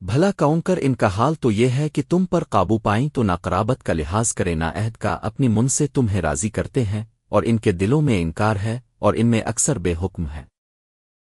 بھلا کون کر ان کا حال تو یہ ہے کہ تم پر قابو پائیں تو نہ قرابت کا لحاظ کرے نہ عہد کا اپنی من سے تمہیں راضی کرتے ہیں اور ان کے دلوں میں انکار ہے اور ان میں اکثر بے حکم ہے۔